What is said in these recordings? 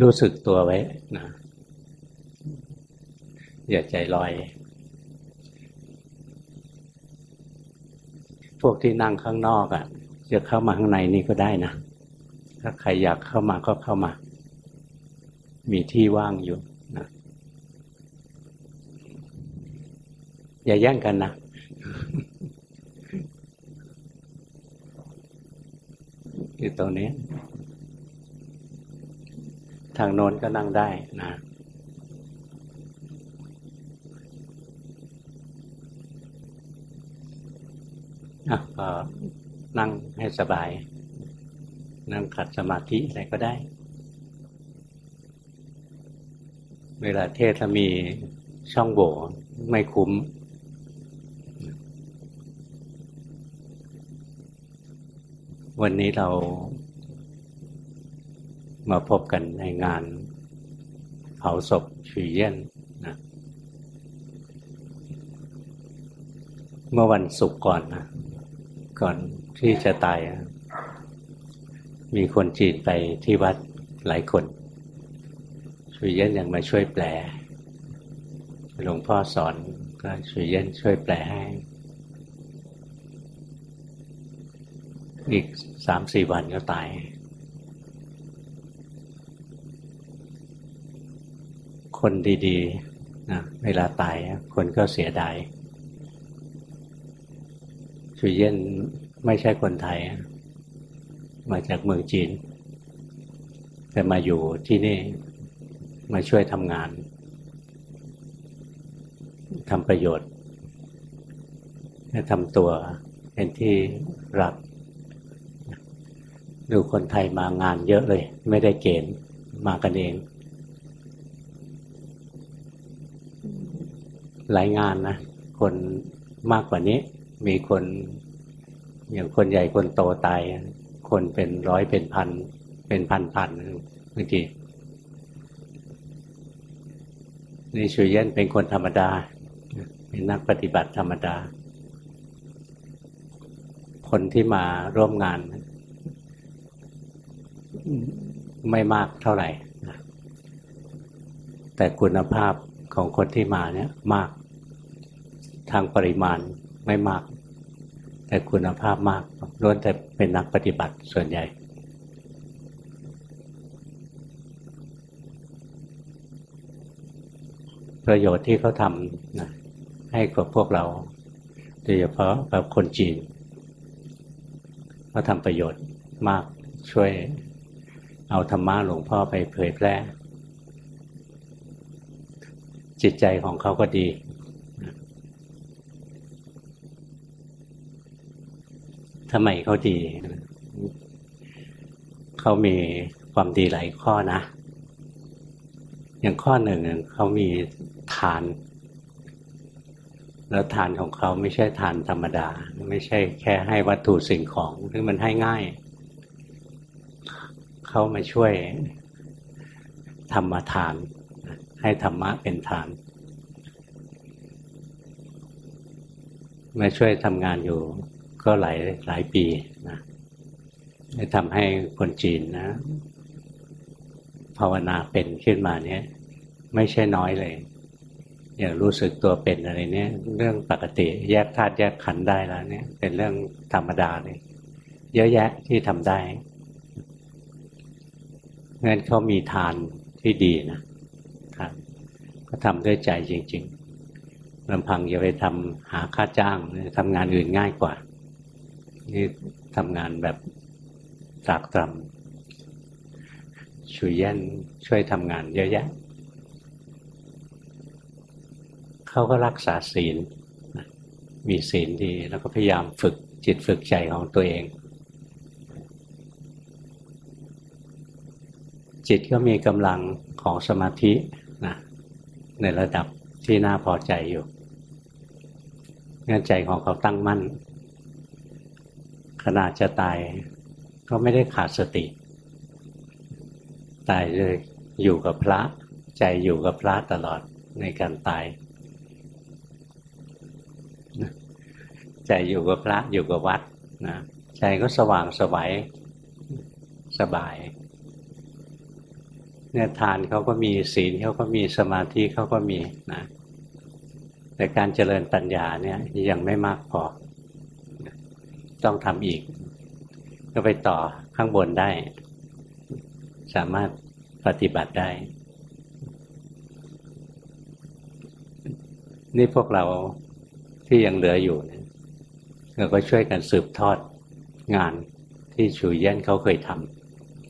รู้สึกตัวไว้นะอย่าใจลอย พวกที่นั่งข้างนอกอะ่ะจะเข้ามาข้างในนี่ก็ได้นะ ถ้าใครอยากเข้ามาก็เข้ามา มีที่ว่างอยู่นะอย่าแย่งกันนะอยู่ตรงนี้ ทางโน้นก็นั่งได้นะ ก็นั่งให้สบาย นั่งขัดสมาธิอะไรก็ได้ เวลาเทศมีช่องโหว่ไม่คุ้มวันนี้เรา มาพบกันในงานเผาศพชุยเย็นนะเมื่อวันศุกร์ก่อนนะก่อนที่จะตาย มีคนจีนไปที่วัดหลายคนชุยเย็นยังมาช่วยแปล หลวงพ่อสอนก็ชุยเย็นช่วยแปลให้ อีกสามสี่วันก็ตาย คนดีๆนะเวลาตายคนก็เสียดายชุยเย็นไม่ใช่คนไทย มาจากเมืองจีน แต่มาอยู่ที่นี่มาช่วยทำงานทำประโยชน์ทำตัวเป็นที่รัก ดูคนไทยมางานเยอะเลย ไม่ได้เกณฑ์มากันเอง หลายงานนะคนมากกว่านี้ มีคนอย่างคนใหญ่คนโตตาย คนเป็นร้อยเป็นพัน เป็นพันพันบางทีนี่ชูเย็นเป็นคนธรรมดา เป็นนักปฏิบัติธรรมดา คนที่มาร่วมงาน ไม่มากเท่าไหร่ แต่คุณภาพของคนที่มาเนี่ยมาก ทางปริมาณไม่มาก แต่คุณภาพมากล้วนแต่เป็นนักปฏิบัติส่วนใหญ่ ประโยชน์ที่เขาทำนะให้กับพวกเราโดยเฉพาะกับคนจีนเขาทำประโยชน์มากช่วยเอาธรรมะหลวงพ่อไปเผยแพร่จิตใจของเขาก็ดี ทำไมเขาดี เขามีความดีหลายข้อนะ อย่างข้อหนึ่งเขามีทาน แล้วทานของเขาไม่ใช่ทานธรรมดา ไม่ใช่แค่ให้วัตถุสิ่งของที่มันให้ง่าย เขามาช่วยธรรมทาน ให้ธรรมะเป็นทานมาช่วยทำงานอยู่ ก็หลายหลายปีนะทำให้คนจีนนะ ภาวนาเป็นขึ้นมาเนี่ย ไม่ใช่น้อยเลยอย่างรู้สึกตัวเป็นอะไรเนี่ย เรื่องปกติแยกธาตุแยกขันได้แล้วเนี่ย เป็นเรื่องธรรมดาเลยเยอะแยะที่ทำได้งั้นเขามีทานที่ดีนะครับก็ทำด้วยใจจริง ๆลำพังอย่าไปทำหาค่าจ้างทำงานอื่นง่ายกว่า นี่ทำงานแบบตรากตรำช่วยแย่นช่วยทำงานเยอะแยะเขาก็รักษาศีล มีศีลดี แล้วก็พยายามฝึกจิตฝึกใจของตัวเอง จิตก็มีกำลังของสมาธินะในระดับที่น่าพอใจอยู่งั้นใจของเขาตั้งมั่น ขณะจะตายก็ไม่ได้ขาดสติ ตายเลยอยู่กับพระ ใจอยู่กับพระตลอดในการตาย ใจอยู่กับพระอยู่กับวัดนะใจก็สว่างสวัยสบายเนี่ยทานเขาก็มีศีลเขาก็มีสมาธิเขาก็มีนะแต่การเจริญปัญญาเนี่ยยังไม่มากพอ ต้องทำอีก ก็ไปต่อข้างบนได้ สามารถปฏิบัติได้ นี่พวกเราที่ยังเหลืออยู่เราก็ช่วยกันสืบทอดงานที่ชูเย่นเขาเคยท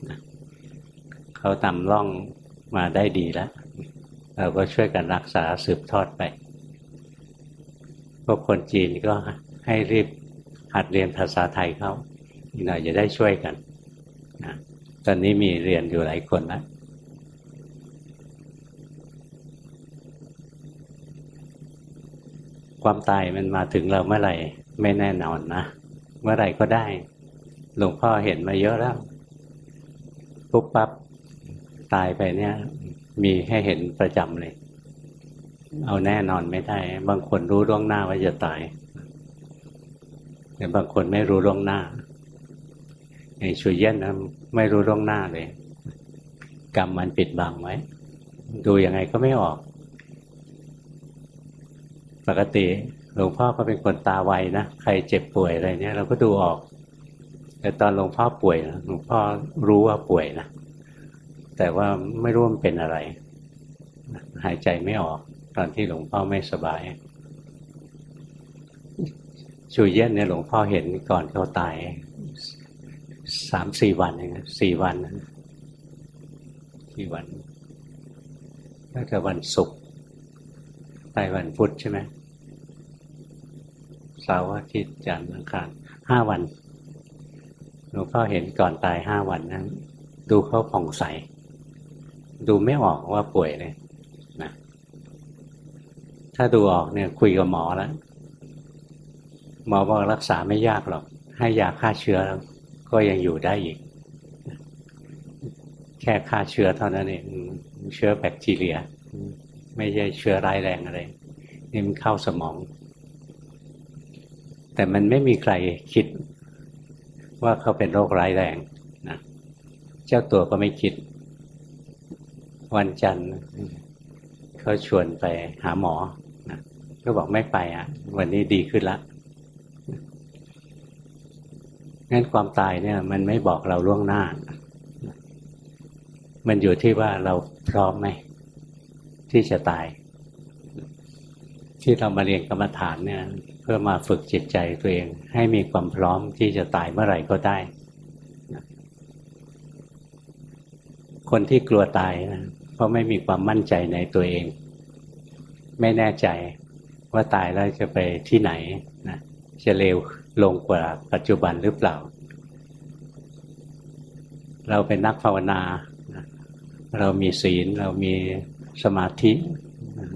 ำเขาตำล่องมาได้ดีแล้ว เราก็ช่วยกันรักษาสืบทอดไปพวกคนจีนก็ให้รีบ หัดเรียนภาษาไทยเขาอีกหน่อยจะได้ช่วยกันนะตอนนี้มีเรียนอยู่หลายคนแล้วความตายมันมาถึงเราเมื่อไหร่ไม่แน่นอนนะ เมื่อไหร่ก็ได้ หลวงพ่อเห็นมาเยอะแล้วปุ๊บปั๊บตายไปเนี่ย มีให้เห็นประจำเลย เอาแน่นอนไม่ได้ บางคนรู้ล่วงหน้าว่าจะตาย แต่บางคนไม่รู้ล่วงหน้าอย่างชุยเย็นนะไม่รู้ล่วงหน้าเลย กรรมมันปิดบังไว้ ดูยังไงก็ไม่ออก ปกติหลวงพ่อก็เป็นคนตาไวนะใครเจ็บป่วยอะไรเนี่ยเราก็ดูออก แต่ตอนหลวงพ่อป่วยหลวงพ่อรู้ว่าป่วยนะแต่ว่าไม่รู้มันเป็นอะไร หายใจไม่ออก ตอนที่หลวงพ่อไม่สบาย ชูเย็นเนี่ยหลวงพ่อเห็นก่อนเขาตายสามสี่วันเองสี่วันสี่วันน่าจะวันศุกร์ตายวันพุธใช่ไหมเสาร์อาทิตย์จันทร์อังคารห้าวันหลวงพ่อเห็นก่อนตายห้าวันนั้น ดูเขาผ่องใส ดูไม่ออกว่าป่วยเลยนะถ้าดูออกเนี่ยคุยกับหมอแล้ว หมอบอกรักษาไม่ยากหรอก ให้ยาฆ่าเชื้อก็ยังอยู่ได้อีก แค่ฆ่าเชื้อเท่านั้นเองเชื้อแบคทีเรีย ไม่ใช่เชื้อร้ายแรงอะไรนี่มันเข้าสมอง แต่มันไม่มีใครคิดว่าเขาเป็นโรคร้ายแรงนะเจ้าตัวก็ไม่คิด วันจันทร์เขาชวนไปหาหมอนะก็บอกไม่ไปอะ วันนี้ดีขึ้นละ งั้นความตายเนี่ย มันไม่บอกเราล่วงหน้า มันอยู่ที่ว่าเราพร้อมไหมที่จะตาย ที่เรามาเรียนกรรมฐานเนี่ย เพื่อมาฝึกจิตใจตัวเอง ให้มีความพร้อมที่จะตายเมื่อไหร่ก็ได้ คนที่กลัวตายนะเพราะไม่มีความมั่นใจในตัวเอง ไม่แน่ใจว่าตายแล้วจะไปที่ไหนนะจะเร็ว ลงกว่าปัจจุบันหรือเปล่า เราเป็นนักภาวนา เรามีศีล เรามีสมาธิ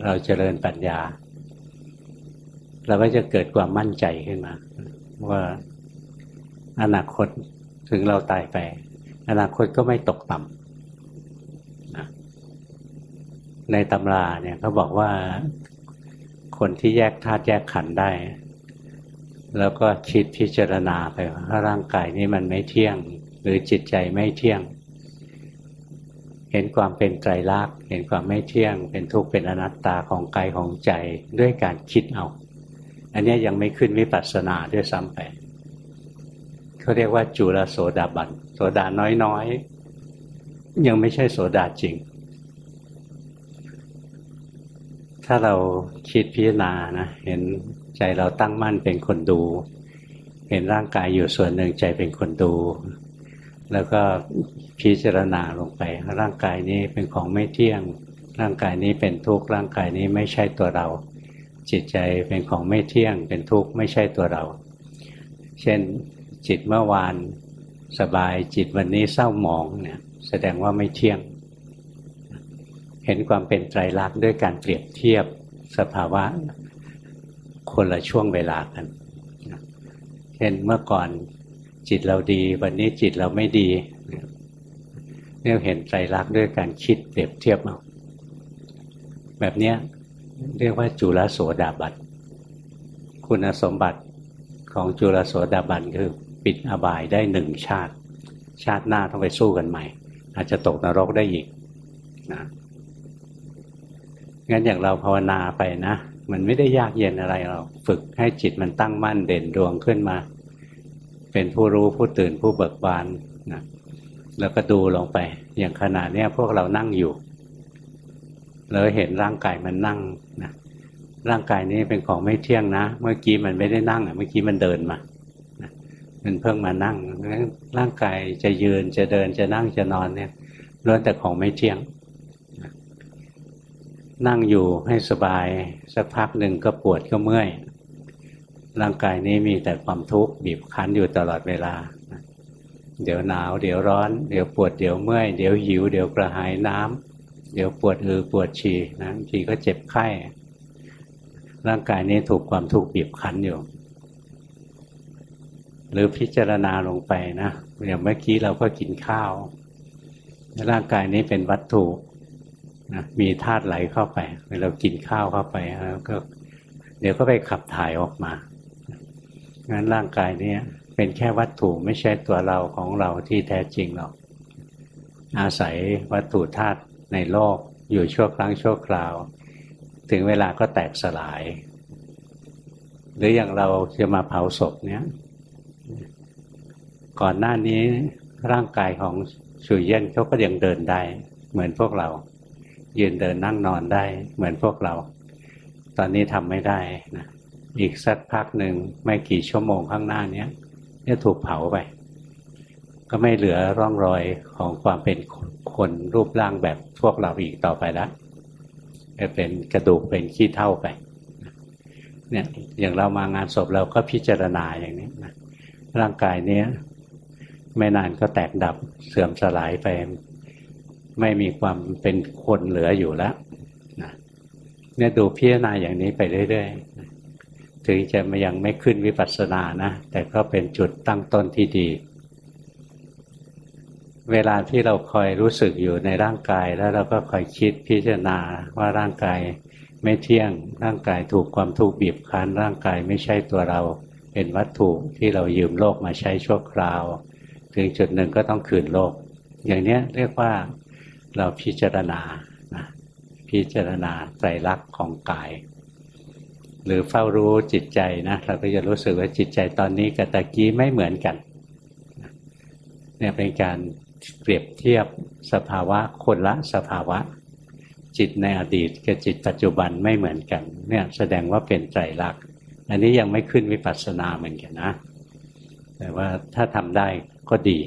เราเจริญปัญญา เราก็จะเกิดความมั่นใจขึ้นมา ว่าอนาคตถึงเราตายไป อนาคตก็ไม่ตกต่ำในตำราเนี่ยเขาบอกว่าคนที่แยกธาตุแยกขันธ์ได้ แล้วก็คิดพิจารณาไปว่าร่างกายนี้มันไม่เที่ยง หรือจิตใจไม่เที่ยง เห็นความเป็นไตรลักษณ์เห็นความไม่เที่ยง เป็นทุกข์เป็นอนัตตาของกายของใจด้วยการคิดเอา อันนี้ยังไม่ขึ้นวิปัสสนาด้วยซ้ำไปเขาเรียกว่าจุลโสดาบันโสดาน้อยๆ ยังไม่ใช่โสดาจริง ถ้าเราคิดพิจารณานะเห็น ใจเราตั้งมั่นเป็นคนดู เห็นร่างกายอยู่ส่วนหนึ่งใจเป็นคนดู แล้วก็พิจารณาลงไป ร่างกายนี้เป็นของไม่เที่ยง ร่างกายนี้เป็นทุกข์ร่างกายนี้ไม่ใช่ตัวเรา จิตใจเป็นของไม่เที่ยง เป็นทุกข์ไม่ใช่ตัวเรา เช่นจิตเมื่อวานสบายจิตวันนี้เศร้าหมองเนี่ยแสดงว่าไม่เที่ยง เห็นความเป็นไตรลักษณ์ด้วยการเปรียบเทียบสภาวะ คนละช่วงเวลากันเช่นเมื่อก่อนจิตเราดี วันนี้จิตเราไม่ดีเนี่ยเห็นไตรลักด้วยการคิดเปรียบเทียบเอาแบบเนี้ยเรียกว่าจุลโสดาบันคุณสมบัติของจุลโสดาบันคือปิดอบายได้หนึ่งชาติ ชาติหน้าต้องไปสู้กันใหม่ อาจจะตกนรกได้อีกนะงั้นอย่างเราภาวนาไปนะ มันไม่ได้ยากเย็นอะไรเราฝึกให้จิตมันตั้งมั่นเด่นดวงขึ้นมา เป็นผู้รู้ผู้ตื่นผู้เบิกบานนะแล้วก็ดูลงไป อย่างขณะนี้พวกเรานั่งอยู่เราเห็นร่างกายมันนั่งนะร่างกายนี้เป็นของไม่เที่ยงนะ เมื่อกี้มันไม่ได้นั่งอะเมื่อกี้มันเดินมามันเพิ่งมานั่งร่างกายจะยืนจะเดินจะนั่งจะนอนเนี่ยล้วนแต่ของไม่เที่ยง นั่งอยู่ให้สบาย สักพักหนึ่งก็ปวดก็เมื่อย ร่างกายนี้มีแต่ความทุกข์บีบคั้นอยู่ตลอดเวลา เดี๋ยวหนาว เดี๋ยวร้อน เดี๋ยวปวดเดี๋ยวเมื่อย เดี๋ยวหิว เดี๋ยวกระหายน้ำเดี๋ยวปวดอือปวดฉี่นะทีก็เจ็บไข้ ร่างกายนี้ถูกความทุกข์บีบคั้นอยู่ หรือพิจารณาลงไปนะอย่างเมื่อกี้เราก็กินข้าว ร่างกายนี้เป็นวัตถุ นะมีธาตุไหลเข้าไปเวลากินข้าวเข้าไปแล้วก็ เดี๋ยวก็ไปขับถ่ายออกมางั้นร่างกายนี้เป็นแค่วัตถุไม่ใช่ตัวเราของเราที่แท้จริงหรอก อาศัยวัตถุธาตุในโลกอยู่ชั่วครั้งชั่วคราว ถึงเวลาก็แตกสลาย หรืออย่างเราจะมาเผาศพเนี้ยก่อนหน้านี้ร่างกายของสุยเย็นเขาก็ยังเดินได้เหมือนพวกเรา ยืนเดินนั่งนอนได้เหมือนพวกเรา ตอนนี้ทำไม่ได้นะอีกสักพักหนึ่งไม่กี่ชั่วโมงข้างหน้านี้จะถูกเผาไป ก็ไม่เหลือร่องรอยของความเป็นคนรูปร่างแบบพวกเราอีกต่อไปแล้วจะเป็นกระดูกเป็นขี้เท่าไปเนี่ยอย่างเรามางานศพเราก็พิจารณาอย่างนี้นะร่างกายเนี้ยไม่นานก็แตกดับเสื่อมสลายไป ไม่มีความเป็นคนเหลืออยู่แล้วนะเนี่ยดูพิจารณาอย่างนี้ไปเรื่อยๆ ถึงจะยังไม่ขึ้นวิปัสสนานะ แต่ก็เป็นจุดตั้งต้นที่ดี เวลาที่เราคอยรู้สึกอยู่ในร่างกายแล้วเราก็คอยคิดพิจารณาว่าร่างกายไม่เที่ยง ร่างกายถูกความทุกข์บีบคั้น ร่างกายไม่ใช่ตัวเรา เป็นวัตถุที่เรายืมโลกมาใช้ชั่วคราว ถึงจุดหนึ่งก็ต้องคืนโลก อย่างนี้เรียกว่า เราพิจารณานะพิจารณาไตรลักษณ์ของกาย หรือเฝ้ารู้จิตใจนะเราก็จะรู้สึกว่าจิตใจตอนนี้กับตะกี้ไม่เหมือนกันเนี่ยเป็นการเปรียบเทียบสภาวะคนละสภาวะ จิตในอดีตกับจิตปัจจุบันไม่เหมือนกัน เนี่ยแสดงว่าเป็นไตรลักษณ์อันนี้ยังไม่ขึ้นวิปัสสนาเหมือนกันนะ แต่ว่าถ้าทำได้ก็ดี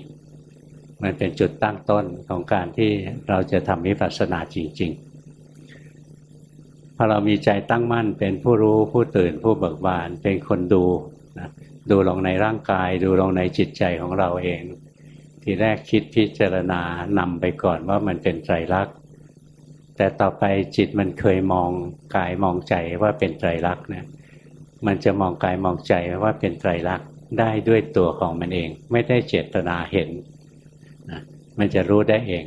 มันเป็นจุดตั้งต้นของการที่เราจะทำวิปัสสนาจริง ๆ พอเรามีใจตั้งมั่นเป็นผู้รู้ผู้ตื่นผู้เบิกบานเป็นคนดูนะดูลงในร่างกาย ดูลงในจิตใจของเราเอง ทีแรกคิดพิจารณานำไปก่อนว่ามันเป็นไตรลักษณ์แต่ต่อไปจิตมันเคยมองกายมองใจว่าเป็นไตรลักษณ์เนี่ยมันจะมองกายมองใจว่าเป็นไตรลักษณ์ได้ด้วยตัวของมันเอง ไม่ได้เจตนาเห็น มันจะรู้ได้เอง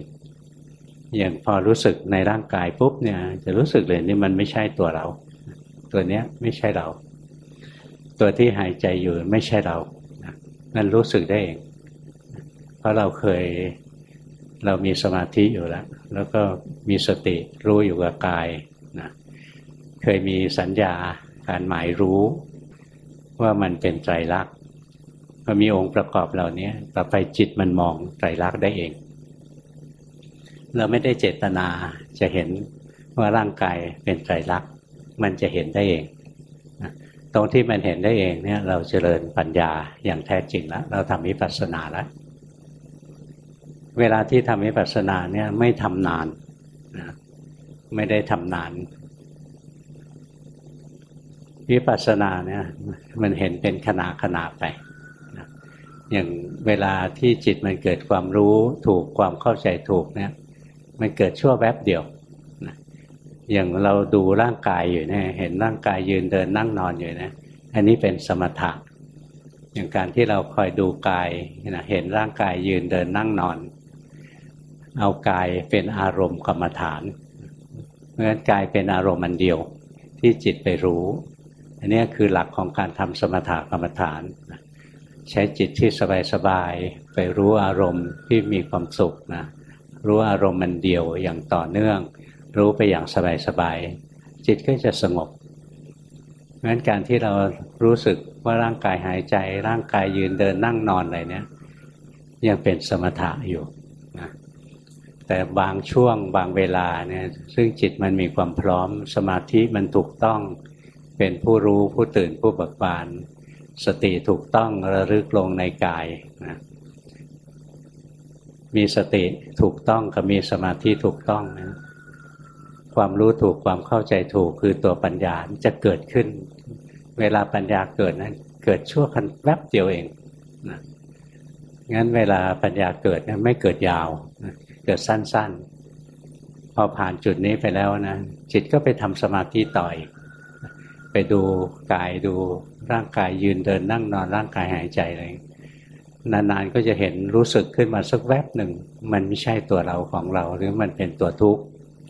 อย่างพอรู้สึกในร่างกายปุ๊บเนี่ย จะรู้สึกเลยนี่มันไม่ใช่ตัวเรา ตัวเนี้ยไม่ใช่เรา ตัวที่หายใจอยู่ไม่ใช่เรา นั่นรู้สึกได้เอง เพราะเราเคยเรามีสมาธิอยู่แล้ว แล้วก็มีสติรู้อยู่กับกายนะเคยมีสัญญาการหมายรู้ว่ามันเป็นไตรลักษณ์พอมีองค์ประกอบเหล่านี้ต่อไปจิตมันมองไตรลักษณ์ได้เอง เราไม่ได้เจตนาจะเห็นว่าร่างกายเป็นไตรลักษณ์มันจะเห็นได้เองตรงที่มันเห็นได้เองเนี่ย เราเจริญปัญญาอย่างแท้จริงแล้วเราทำวิปัสสนาแล้วเวลาที่ทำวิปัสสนาเนี่ยไม่ทำนานนะไม่ได้ทำนานวิปัสสนาเนี่ยมันเห็นเป็นขณะขณะไปอย่างเวลาที่จิตมันเกิดความรู้ถูกความเข้าใจถูกเนี่ย มันเกิดชั่วแวบเดียวนะอย่างเราดูร่างกายอยู่เนี่ยเห็นร่างกายยืนเดินนั่งนอนอยู่นะ อันนี้เป็นสมถะอย่างการที่เราคอยดูกายนะเห็นร่างกายยืนเดินนั่งนอน เอากายเป็นอารมณ์กรรมฐานเพราะฉะนั้นกายเป็นอารมณ์มันเดียวที่จิตไปรู้ อันนี้คือหลักของการทำสมถะกรรมฐาน ใช้จิตที่สบายๆไปรู้อารมณ์ที่มีความสุขนะ รู้อารมณ์มันเดียวอย่างต่อเนื่อง รู้ไปอย่างสบายๆจิตก็จะสงบงั้นการที่เรารู้สึกว่าร่างกายหายใจ ร่างกายยืนเดินนั่งนอนอะไรเนี้ยยังเป็นสมถะอยู่นะแต่บางช่วงบางเวลาเนี่ยซึ่งจิตมันมีความพร้อมสมาธิมันถูกต้อง เป็นผู้รู้ผู้ตื่นผู้เบิกบาน สติถูกต้องระลึกลงในกายนะ มีสติถูกต้องกับมีสมาธิถูกต้องนะความรู้ถูกความเข้าใจถูกคือตัวปัญญาจะเกิดขึ้น เวลาปัญญาเกิดนะเกิดชั่วคันแวบเดียวเองนะงั้นเวลาปัญญาเกิดนะไม่เกิดยาวนะเกิดสั้นๆ พอผ่านจุดนี้ไปแล้วนะจิตก็ไปทำสมาธิต่อยไปดูกายดูร่างกายยืนเดินนั่งนอนร่างกายหายใจอะไร นานๆก็จะเห็นรู้สึกขึ้นมาสักแวบหนึ่ง มันไม่ใช่ตัวเราของเรา หรือมันเป็นตัวทุกข์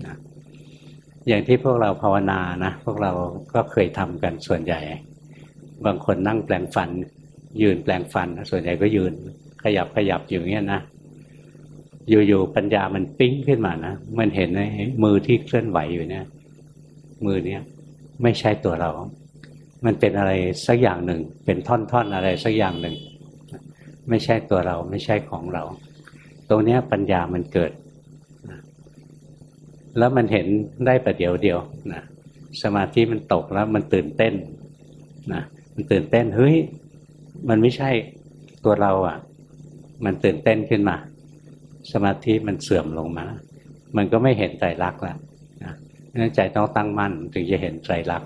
นะอย่างที่พวกเราภาวนานะพวกเราก็เคยทำกันส่วนใหญ่ บางคนนั่งแปลงฟัน ยืนแปลงฟัน ส่วนใหญ่ก็ยืน ขยับขยับอยู่เงี้ยนะอยู่ๆปัญญามันปิ้งขึ้นมานะมันเห็นในมือที่เคลื่อนไหวอยู่เนี่ย มือเนี้ยไม่ใช่ตัวเรา มันเป็นอะไรสักอย่างหนึ่ง เป็นท่อนๆอะไรสักอย่างหนึ่ง ไม่ใช่ตัวเราไม่ใช่ของเรา ตรงนี้ปัญญามันเกิด แล้วมันเห็นได้ประเดี๋ยวเดียวนะสมาธิมันตกแล้วมันตื่นเต้นนะมันตื่นเต้นเฮ้ยมันไม่ใช่ตัวเราอะ่ะ มันตื่นเต้นขึ้นมา สมาธิมันเสื่อมลงมา มันก็ไม่เห็นใจรักแล้วนั่นใจต้องตั้งมั่นถึงจะเห็นใจรัก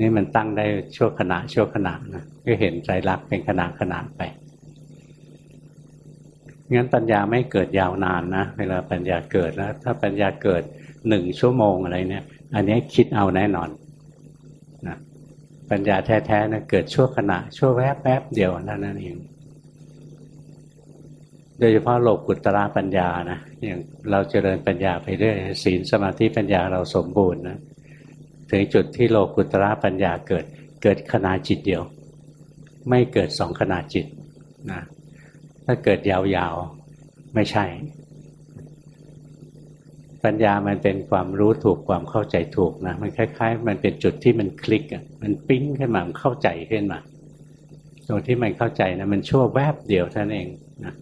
นี่มันตั้งได้ชั่วขณะชั่วขณะนะก็เห็นใจรักเป็นขณะขณะไป งั้นปัญญาไม่เกิดยาวนานนะเวลาปัญญาเกิดแล้ว ถ้าปัญญาเกิดหนึ่งชั่วโมงอะไรเนี่ย อันนี้คิดเอาแน่นอนนะปัญญาแท้ๆนะเกิดชั่วขณะ ชั่วแวบแวบเดียวนั่นเองโดยเฉพาะโลกุตระปัญญานะอย่างเราเจริญปัญญาไปเรื่อยศีลสมาธิปัญญาเราสมบูรณ์นะถึงจุดที่โลกุตระปัญญาเกิดเกิดขณะจิตเดียว ไม่เกิดสองขณะจิตนะ ถ้าเกิดยาวๆ ไม่ใช่ ปัญญามันเป็นความรู้ถูกความเข้าใจถูกนะ มันคล้าย ๆ มันเป็นจุดที่มันคลิกอะมันปิ้งขึ้นมามันเข้าใจขึ้นมาตรงที่มันเข้าใจนะมันชั่วแวบเดียวท่านเองนะ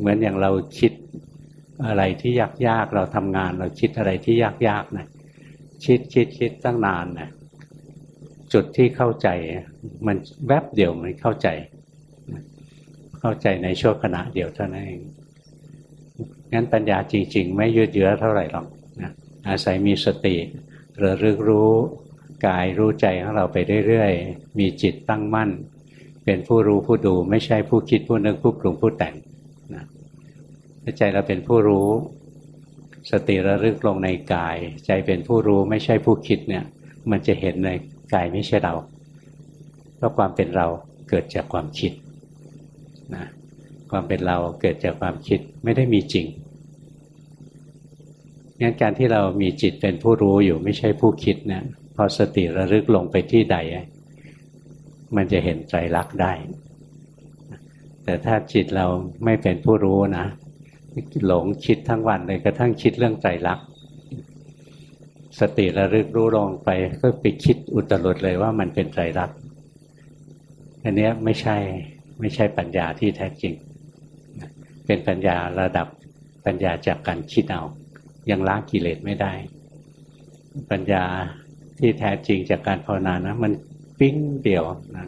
เหมือนอย่างเราคิดอะไรที่ยากๆเราทำงาน เราคิดอะไรที่ยากๆนะคิดคิดคิดตั้งนานนะจุดที่เข้าใจ มันแวบเดียวมันเข้าใจ เข้าใจในช่วงขณะเดียวเท่านั้นเองงั้นปัญญาจริง ๆ ไม่ยืดเยื้อเท่าไหร่หรอกนะอาศัยมีสติระลึกรู้กายรู้ใจของเราไปเรื่อยๆ มีจิตตั้งมั่น เป็นผู้รู้ผู้ดูไม่ใช่ผู้คิดผู้นึกผู้ปรุงผู้แต่งใจเราเป็นผู้รู้ สติระลึกลงในกาย ใจเป็นผู้รู้ไม่ใช่ผู้คิดเนี่ย มันจะเห็นในกายไม่ใช่เราเพราะความเป็นเราเกิดจากความคิด นะความเป็นเราเกิดจากความคิดไม่ได้มีจริงงั้นการที่เรามีจิตเป็นผู้รู้อยู่ไม่ใช่ผู้คิดเนี่ยพอสติระลึกลงไปที่ใด มันจะเห็นใจรักได้ แต่ถ้าจิตเราไม่เป็นผู้รู้นะหลงคิดทั้งวันเลยกระทั่งคิดเรื่องใจรัก สติระลึกรู้ลงไปก็ไปคิดอุตรุดเลยว่ามันเป็นใจรักอันนี้ไม่ใช่ ไม่ใช่ปัญญาที่แท้จริง เป็นปัญญาระดับปัญญาจากการคิดเอา ยังล้างกิเลสไม่ได้ ปัญญาที่แท้จริงจากการภาวนานะ มันปิ้งเดียวนะ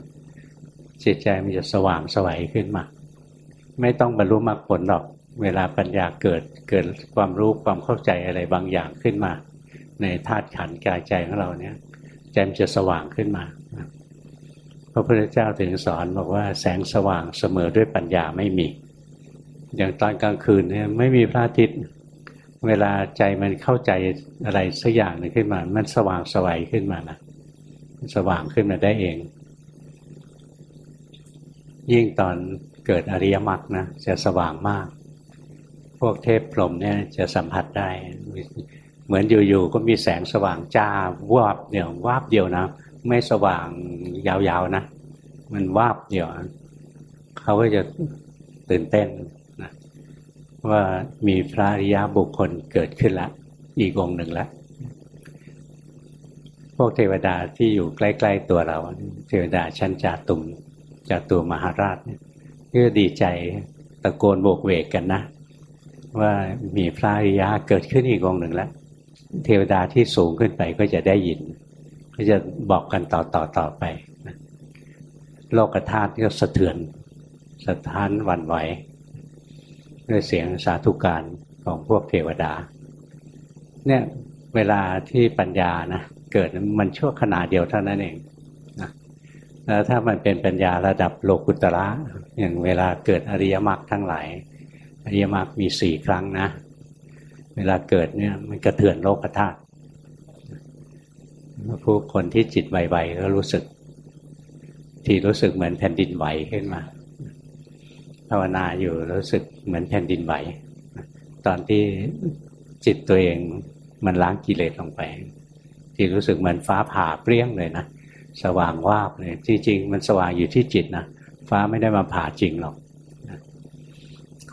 จิตใจมันจะสว่างสวัยขึ้นมา ไม่ต้องบรรลุมรรคผลหรอก เวลาปัญญาเกิดเกิดความรู้ความเข้าใจอะไรบางอย่างขึ้นมา ในธาตุขันธ์กายใจของเราเนี่ยใจมันจะสว่างขึ้นมา พระพุทธเจ้าถึงสอนบอกว่าแสงสว่างเสมอด้วยปัญญาไม่มี อย่างตอนกลางคืนเนี่ยไม่มีพระอาทิตย์เวลาใจมันเข้าใจอะไรสักอย่างหนึ่งขึ้นมา มันสว่างสวัยขึ้นมานะสว่างขึ้นมาได้เอง ยิ่งตอนเกิดอริยมรรคนะจะสว่างมาก พวกเทพพรหมเนี่ยจะสัมผัสได้ เหมือนอยู่ๆก็มีแสงสว่างจ้าวาบเดียววาบเดียวนะ ไม่สว่างยาวๆนะ มันวาบเดียวเขาก็จะตื่นเต้นนะว่ามีพระอริยบุคคลเกิดขึ้นละ อีกองหนึ่งละ พวกเทวดาที่อยู่ใกล้ๆตัวเรา เทวดาชั้นจาตุมจาตุมหาราชเนี่ยก็ดีใจตะโกนโบกเวกกันนะ ว่ามีพระอริยะเกิดขึ้นอีกองหนึ่งแล้ว เทวดาที่สูงขึ้นไปก็จะได้ยิน ก็จะบอกกันต่อต่อต่อไปโลกธาตุก็สะเทือนสะท้านวันไหวด้วยเสียงสาธุการของพวกเทวดา เนี่ยเวลาที่ปัญญานะเกิดมันชั่วขณะเดียวเท่านั้นเองนะแล้วถ้ามันเป็นปัญญาระดับโลกุตระอย่างเวลาเกิดอริยมรรคทั้งหลายอริยมรรคมีสี่ครั้งนะ เวลาเกิดเนี่ยมันกระเทือนโลกธาตุ ผู้คนที่จิตไวๆก็รู้สึก ที่รู้สึกเหมือนแผ่นดินไหวขึ้นมาภาวนาอยู่รู้สึกเหมือนแผ่นดินไหว ตอนที่จิตตัวเองมันล้างกิเลสลงไป ที่รู้สึกเหมือนฟ้าผ่าเปรี้ยงเลยนะสว่างวาบเลยจริงๆมันสว่างอยู่ที่จิตนะฟ้าไม่ได้มาผ่าจริงหรอก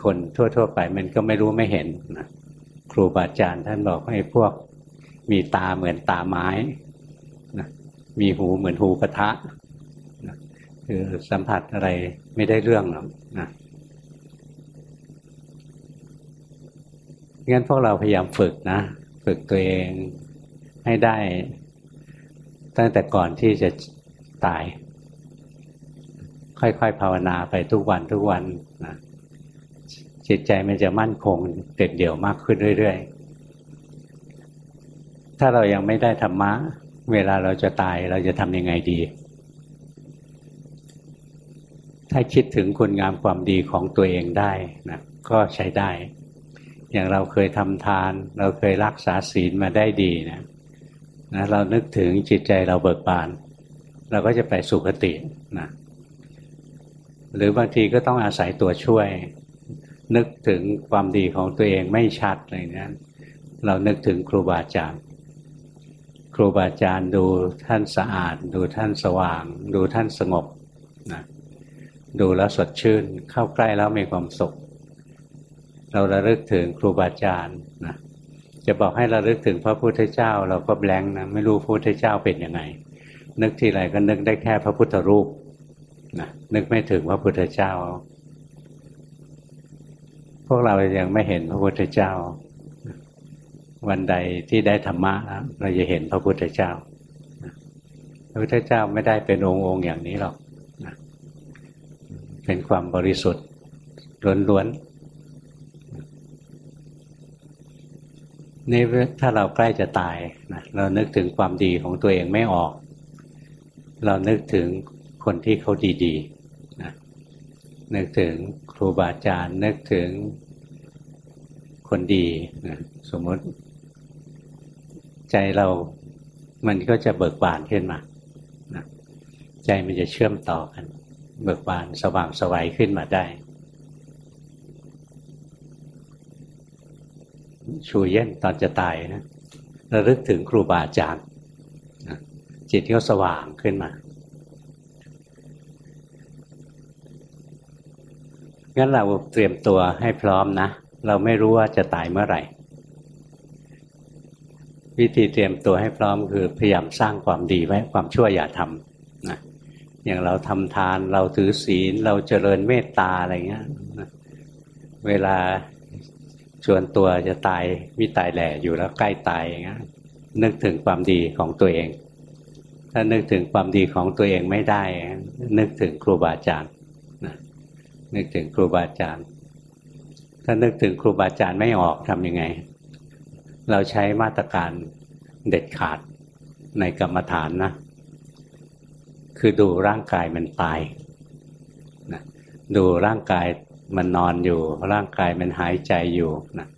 คนทั่ว ๆ ไปมันก็ไม่รู้ไม่เห็นนะครูบาอาจารย์ท่านบอกให้พวกมีตาเหมือนตาไม้ มีหูเหมือนหูกระทะนะคือสัมผัสอะไรไม่ได้เรื่องหรอกนะงั้นพวกเราพยายามฝึกนะ ฝึกตัวเองให้ได้ ตั้งแต่ก่อนที่จะตาย ค่อยๆภาวนาไปทุกวันทุกวันนะจิตใจมันจะมั่นคงเด็ดเดี่ยวมากขึ้นเรื่อยๆ ถ้าเรายังไม่ได้ธรรมะ เวลาเราจะตายเราจะทำยังไงดี ถ้าคิดถึงคุณงามความดีของตัวเองได้นะก็ใช้ได้ อย่างเราเคยทำทาน เราเคยรักษาศีลมาได้ดีนะนะเรานึกถึงจิตใจเราเบิกบาน เราก็จะไปสุคตินะหรือบางทีก็ต้องอาศัยตัวช่วย นึกถึงความดีของตัวเองไม่ชัดเลยนะเรานึกถึงครูบาอาจารย์ รูบาอาจารย์ดูท่านสะอาด ดูท่านสว่าง ดูท่านสงบนะดูแล้วสดชื่น เข้าใกล้แล้วมีความสุข เราระลึกถึงครูบาอาจารย์นะจะบอกให้ระลึกถึงพระพุทธเจ้า เราก็แบงค์นะไม่รู้พระพุทธเจ้าเป็นยังไง นึกทีไรก็นึกได้แค่พระพุทธรูปนะนึกไม่ถึงพระพุทธเจ้า พวกเรายังไม่เห็นพระพุทธเจ้า วันใดที่ได้ธรรมะเราจะเห็นพระพุทธเจ้าพระพุทธเจ้าไม่ได้เป็นองค์องค์อย่างนี้หรอกเป็นความบริสุทธิ์ล้วนๆนี่ถ้าเราใกล้จะตายนะเรานึกถึงความดีของตัวเองไม่ออก เรานึกถึงคนที่เขาดีๆนะนึกถึงครูบาอาจารย์ นึกถึงคนดีนะสมมติ ใจเรามันก็จะเบิกบานขึ้นมานะใจมันจะเชื่อมต่อกัน เบิกบานสว่างสวัยขึ้นมาได้ ชูเย็นตอนจะตายนะระลึกถึงครูบาอาจารย์จิตก็สว่างขึ้นมา งั้นเราเตรียมตัวให้พร้อมนะ เราไม่รู้ว่าจะตายเมื่อไหร่ วิธีเตรียมตัวให้พร้อมคือพยายามสร้างความดีไว้ความชั่วอย่าทำนะอย่างเราทำทานเราถือศีลเราเจริญเมตตาอะไรเงี้ยเวลาส่วนตัวจะตายมิตายแหล่อยู่แล้วใกล้ตายอย่างนี้นึกถึงความดีของตัวเอง ถ้านึกถึงความดีของตัวเองไม่ได้ นึกถึงครูบาอาจารย์นึกถึงครูบาอาจารย์ ถ้านึกถึงครูบาอาจารย์ไม่ออกทำยังไง เราใช้มาตรการเด็ดขาดในกรรมฐานนะ คือดูร่างกายมันตายนะดูร่างกายมันนอนอยู่ ร่างกายมันหายใจอยู่นะ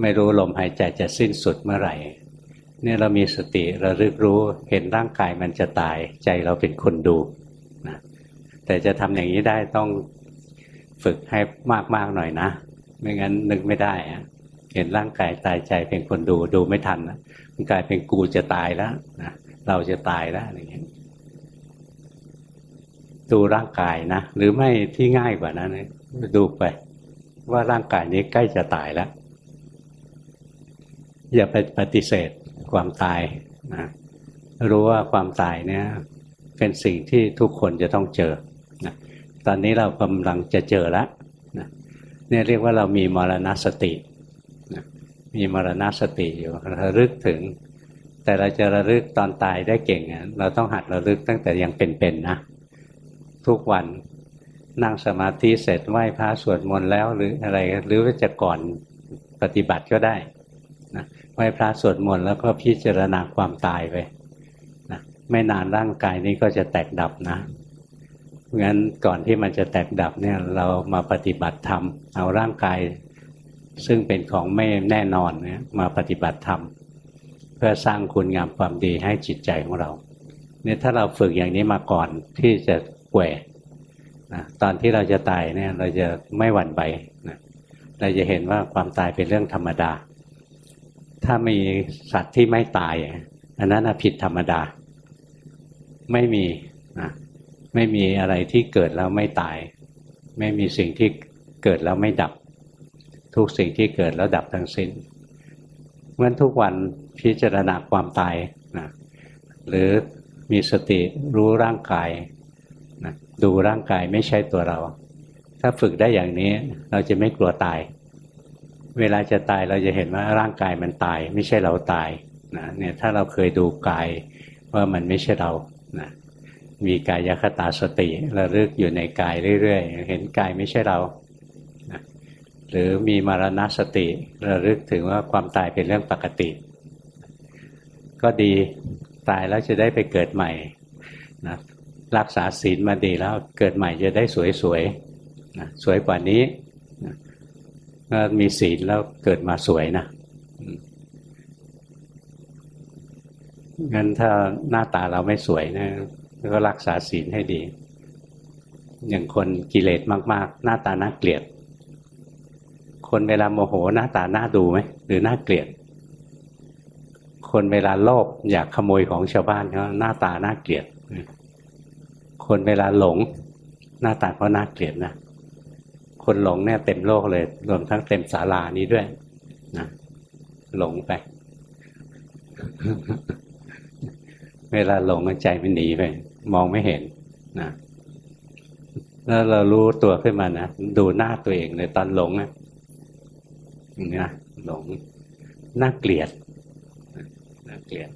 ไม่รู้ลมหายใจจะสิ้นสุดเมื่อไหร่เนี่ยเรามีสติระลึกรู้เห็นร่างกายมันจะตาย ใจเราเป็นคนดูนะแต่จะทำอย่างนี้ได้ต้องฝึกให้มากๆหน่อยนะ ไม่งั้นนึกไม่ได้อะ เห็นร่างกายตายใจเป็นคนดูดูไม่ทันนะมันกลายเป็นกูจะตายแล้วนะเราจะตายแล้วอย่างเงี้ยดูร่างกายนะหรือไม่ที่ง่ายกว่านั้นดูไป ว่าร่างกายนี้ใกล้จะตายแล้ว อย่าไปปฏิเสธความตายนะรู้ว่าความตายเนี่ย เป็นสิ่งที่ทุกคนจะต้องเจอนะตอนนี้เรากำลังจะเจอแล้วนะเนี่ยเรียกว่าเรามีมรณสตินะ มีมรณสติอยู่ระลึกถึง แต่เราจะระลึกตอนตายได้เก่งเราต้องหัดระลึกตั้งแต่ยังเป็นๆนะ ทุกวันนั่งสมาธิเสร็จไหว้พระสวดมนต์แล้วหรืออะไรหรือว่าจะก่อนปฏิบัติก็ได้นะไหว้พระสวดมนต์แล้วก็พิจารณาความตายไปนะไม่นานร่างกายนี้ก็จะแตกดับนะงั้นก่อนที่มันจะแตกดับเนี่ยเรามาปฏิบัติธรรมเอาร่างกาย ซึ่งเป็นของไม่แน่นอนนี่ยมาปฏิบัติธรรม เพื่อสร้างคุณงามความดีให้จิตใจของเราเนี่ยถ้าเราฝึกอย่างนี้มาก่อนที่จะแกว่นะตอนที่เราจะตายเนี่ยเราจะไม่หวั่นไหวนะเราจะเห็นว่าความตายเป็นเรื่องธรรมดา ถ้ามีสัตว์ที่ไม่ตายอันนั้นผิดธรรมดา ไม่มีนะไม่มีอะไรที่เกิดแล้วไม่ตาย ไม่มีสิ่งที่เกิดแล้วไม่ดับ ทุกสิ่งที่เกิดแล้วดับทั้งสิ้นเมื่อทุกวันพิจารณาความตายนะหรือมีสติรู้ร่างกายนะดูร่างกายไม่ใช่ตัวเรา ถ้าฝึกได้อย่างนี้เราจะไม่กลัวตาย เวลาจะตายเราจะเห็นว่าร่างกายมันตาย ไม่ใช่เราตายนะเนี่ยถ้าเราเคยดูกายว่ามันไม่ใช่เรานะมีกายคตาสติระลึกอยู่ในกายเรื่อยๆ เห็นกายไม่ใช่เรา หรือมีมารณสติระลึกถึงว่าความตายเป็นเรื่องปกติ ก็ดีตายแล้วจะได้ไปเกิดใหม่นะรักษาศีลมาดีแล้วเกิดใหม่จะได้สวยๆนะสวยกว่านี้นะถ้ามีศีลแล้วเกิดมาสวยนะงั้นถ้าหน้าตาเราไม่สวยนะก็รักษาศีลให้ดี อย่างคนกิเลสมาก ๆ หน้าตาน่าเกลียด คนเวลาโมโหหน้าตาหน่าดูไหมหรือหน่าเกลียด คนเวลาโลภอยากขโมยของชาวบ้านเขาหน้าตาน่าเกลียด คนเวลาหลง หน้าตาก็น่าเกลียดนะคนหลงเนี่ยเต็มโลกเลย รวมทั้งเต็มศาลานี้ด้วยนะหลงไป เวลาหลงใจมันหนีไป มองไม่เห็นนะแล้วเรารู้ตัวขึ้นมานะดูหน้าตัวเองเลยตอนหลงนะ อย่างนี้นะหลงน่าเกลียดน่าเกลียด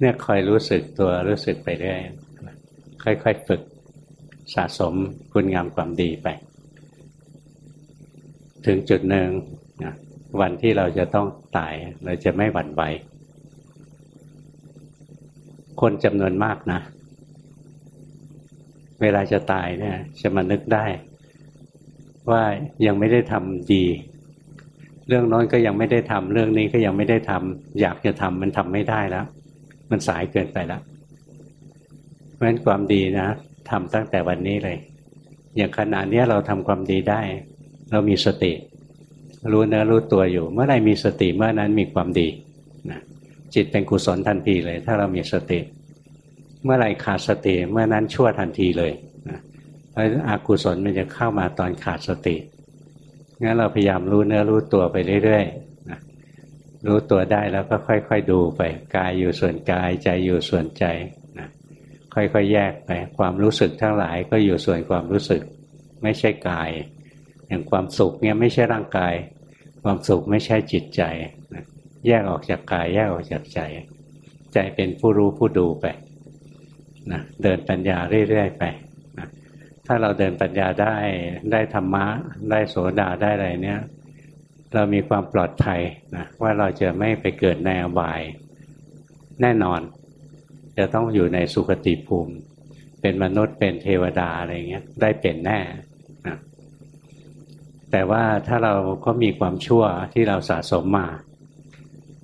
เนี่ยคอยรู้สึกตัวรู้สึกไปเรื่อยค่อยๆฝึกสะสมคุณงามความดีไป ถึงจุดหนึ่งวันที่เราจะต้องตายเราจะไม่หวั่นไหวคนจำนวนมากนะ เวลาจะตายเนี่ย จะมานึกได้ ว่ายังไม่ได้ทำดี เรื่องน้อนก็ยังไม่ได้ทำเรื่องนี้ก็ยังไม่ได้ทำอยากจะทำมันทำไม่ได้แล้ว มันสายเกินไปแล้วเพราะฉะนั้นความดีนะทำตั้งแต่วันนี้เลย อย่างขณะนี้เราทำความดีได้ เรามีสติ รู้เนื้อรู้ตัวอยู่ เมื่อไรมีสติเมื่อนั้นมีความดีนะจิตเป็นกุศลทันทีเลย ถ้าเรามีสติ เมื่อไรขาดสติเมื่อนั้นชั่วทันทีเลย พราะอากุศลมันจะเข้ามาตอนขาดสติ งั้นเราพยายามรู้เนื้อรู้ตัวไปเรื่อยๆรู้ตัวได้แล้วก็ค่อย ๆ ดูไป กายอยู่ส่วนกายใจอยู่ส่วนใจนะค่อยๆแยกไป ความรู้สึกทั้งหลายก็อยู่ส่วนความรู้สึก ไม่ใช่กาย อย่างความสุขเนี่ยไม่ใช่ร่างกาย ความสุขไม่ใช่จิตใจนะแยกออกจากกายแยกออกจากใจ ใจเป็นผู้รู้ผู้ดูไปนะเดินปัญญาเรื่อยๆไป ถ้าเราเดินปัญญาได้ได้ธรรมะ ได้โสดาได้อะไรเนี้ยเรามีความปลอดภัยนะว่าเราจะไม่ไปเกิดในอบาย แน่นอน จะต้องอยู่ในสุคติภูมิ เป็นมนุษย์เป็นเทวดาอะไรเงี้ยได้เป็นแน่นะแต่ว่าถ้าเราก็มีความชั่วที่เราสะสมมา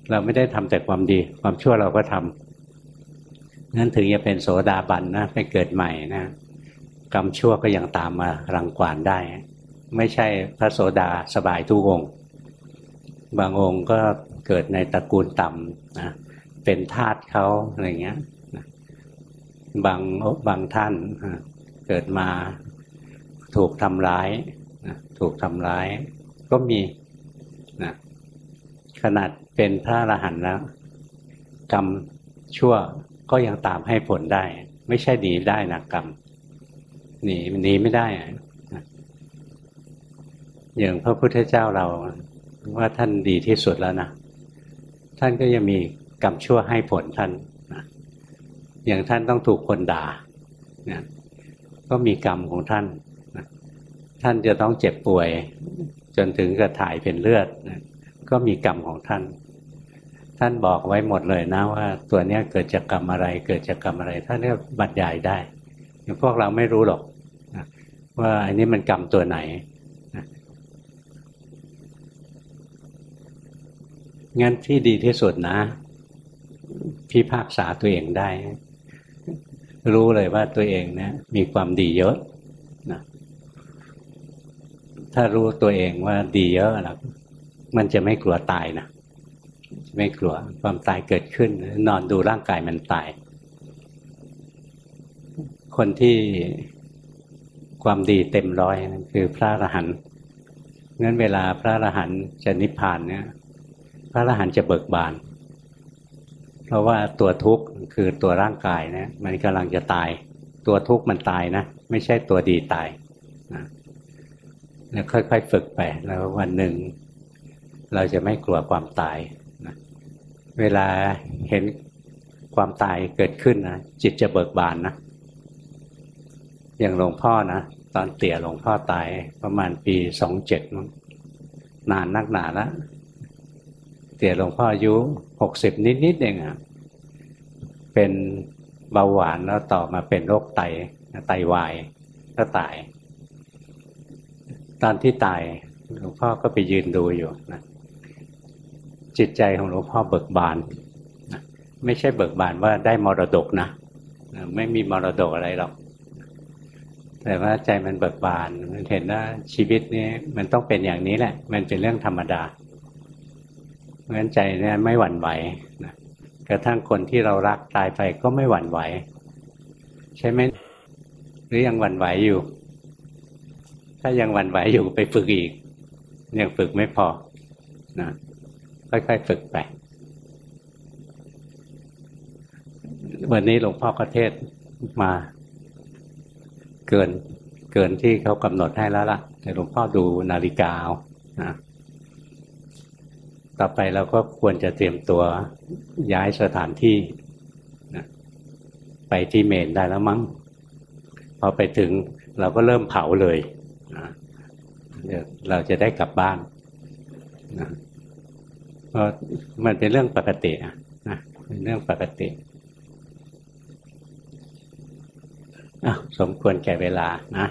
เราไม่ได้ทำแต่ความดี ความชั่วเราก็ทำนั้นถึงจะเป็นโสดาบันนะไปเกิดใหม่นะ กรรมชั่วก็ยังตามมารังควานได้ ไม่ใช่พระโสดาสบายทุกองค์ บางองค์ก็เกิดในตระกูลต่ำนะเป็นทาสเขาอะไรเงี้ยบางบางท่านเกิดมาถูกทำร้ายนะถูกทำร้าย ก็มีนะขนาดเป็นพระอรหันต์แล้ว กรรมชั่วก็ยังตามให้ผลได้ ไม่ใช่หนีได้นะกรรม หนีหนีไม่ได้อย่างพระพุทธเจ้าเราว่าท่านดีที่สุดแล้วนะท่านก็ยังมีกรรมชั่วให้ผลท่านอย่างท่านต้องถูกคนด่านะก็มีกรรมของท่านนะท่านจะต้องเจ็บป่วย จนถึงกระถ่ายเป็นเลือดนะก็มีกรรมของท่าน ท่านบอกไว้หมดเลยนะว่า ตัวนี้เกิดจากกรรมอะไรเกิดจากกรรมอะไร ท่านก็บรรยายได้พวกเราไม่รู้หรอก ว่าอันนี้มันกรรมตัวไหนงั้นที่ดีที่สุดนะ พิพากษาตัวเองได้ รู้เลยว่าตัวเองเนะี่ยมีความดีเยอะนะถ้ารู้ตัวเองว่าดีเยอะแล้วมันจะไม่กลัวตายนะไม่กลัวความตายเกิดขึ้น นอนดูร่างกายมันตาย คนที่ ความดีเต็มร้อยคือพระอรหันต์งั้นเวลาพระอรหันต์จะนิพพานเนี่ยพระอรหันต์จะเบิกบาน เพราะว่าตัวทุกข์คือตัวร่างกายเนะมันกำลังจะตาย ตัวทุกข์มันตายนะ ไม่ใช่ตัวดีตายนะแล้วค่อยๆฝึกไปแล้ววันหนึ่ง เราจะไม่กลัวความตายนะเวลาเห็นความตายเกิดขึ้นนะจิตจะเบิกบานนะ อย่างหลวงพ่อนะ ตอนเตี่ยหลวงพ่อตายประมาณปีสองเจ็ดนานนักหนาแล้วเตี่ยหลวงพ่ออายุหกสิบนิดๆเองอะเป็นเบาหวานแล้วต่อมาเป็นโรคไตไตวายก็ตาย ตอนที่ตายหลวงพ่อก็ไปยืนดูอยู่นะจิตใจของหลวงพ่อเบิกบานไม่ใช่เบิกบานว่าได้มรดกนะ ไม่มีมรดกอะไรหรอก แต่ว่าใจมันเบิกบานมันเห็นว่าชีวิตนี้มันต้องเป็นอย่างนี้แหละ มันเป็นเรื่องธรรมดาเพราะฉะนั้นใจเนี่ยไม่หวั่นไหวนะกระทั่งคนที่เรารักตายไปก็ไม่หวั่นไหว ใช่ไหมหรือยังหวั่นไหวอยู่ ถ้ายังหวั่นไหวอยู่ไปฝึกอีก ยังฝึกไม่พอนะค่อยๆฝึกไป วันนี้หลวงพ่อก็เทศมา เกินเกินที่เขากำหนดให้แล้วล่ะแต่หลวงพ่อดูนาฬิกาเอานะต่อไปเราก็ควรจะเตรียมตัวย้ายสถานที่นะไปที่เมนได้แล้วมั้งพอไปถึงเราก็เริ่มเผาเลยนะเราจะได้กลับบ้านนะเพราะมันเป็นเรื่องปกตินะเป็นเรื่องปกติอะ สมควรแก่เวลานะ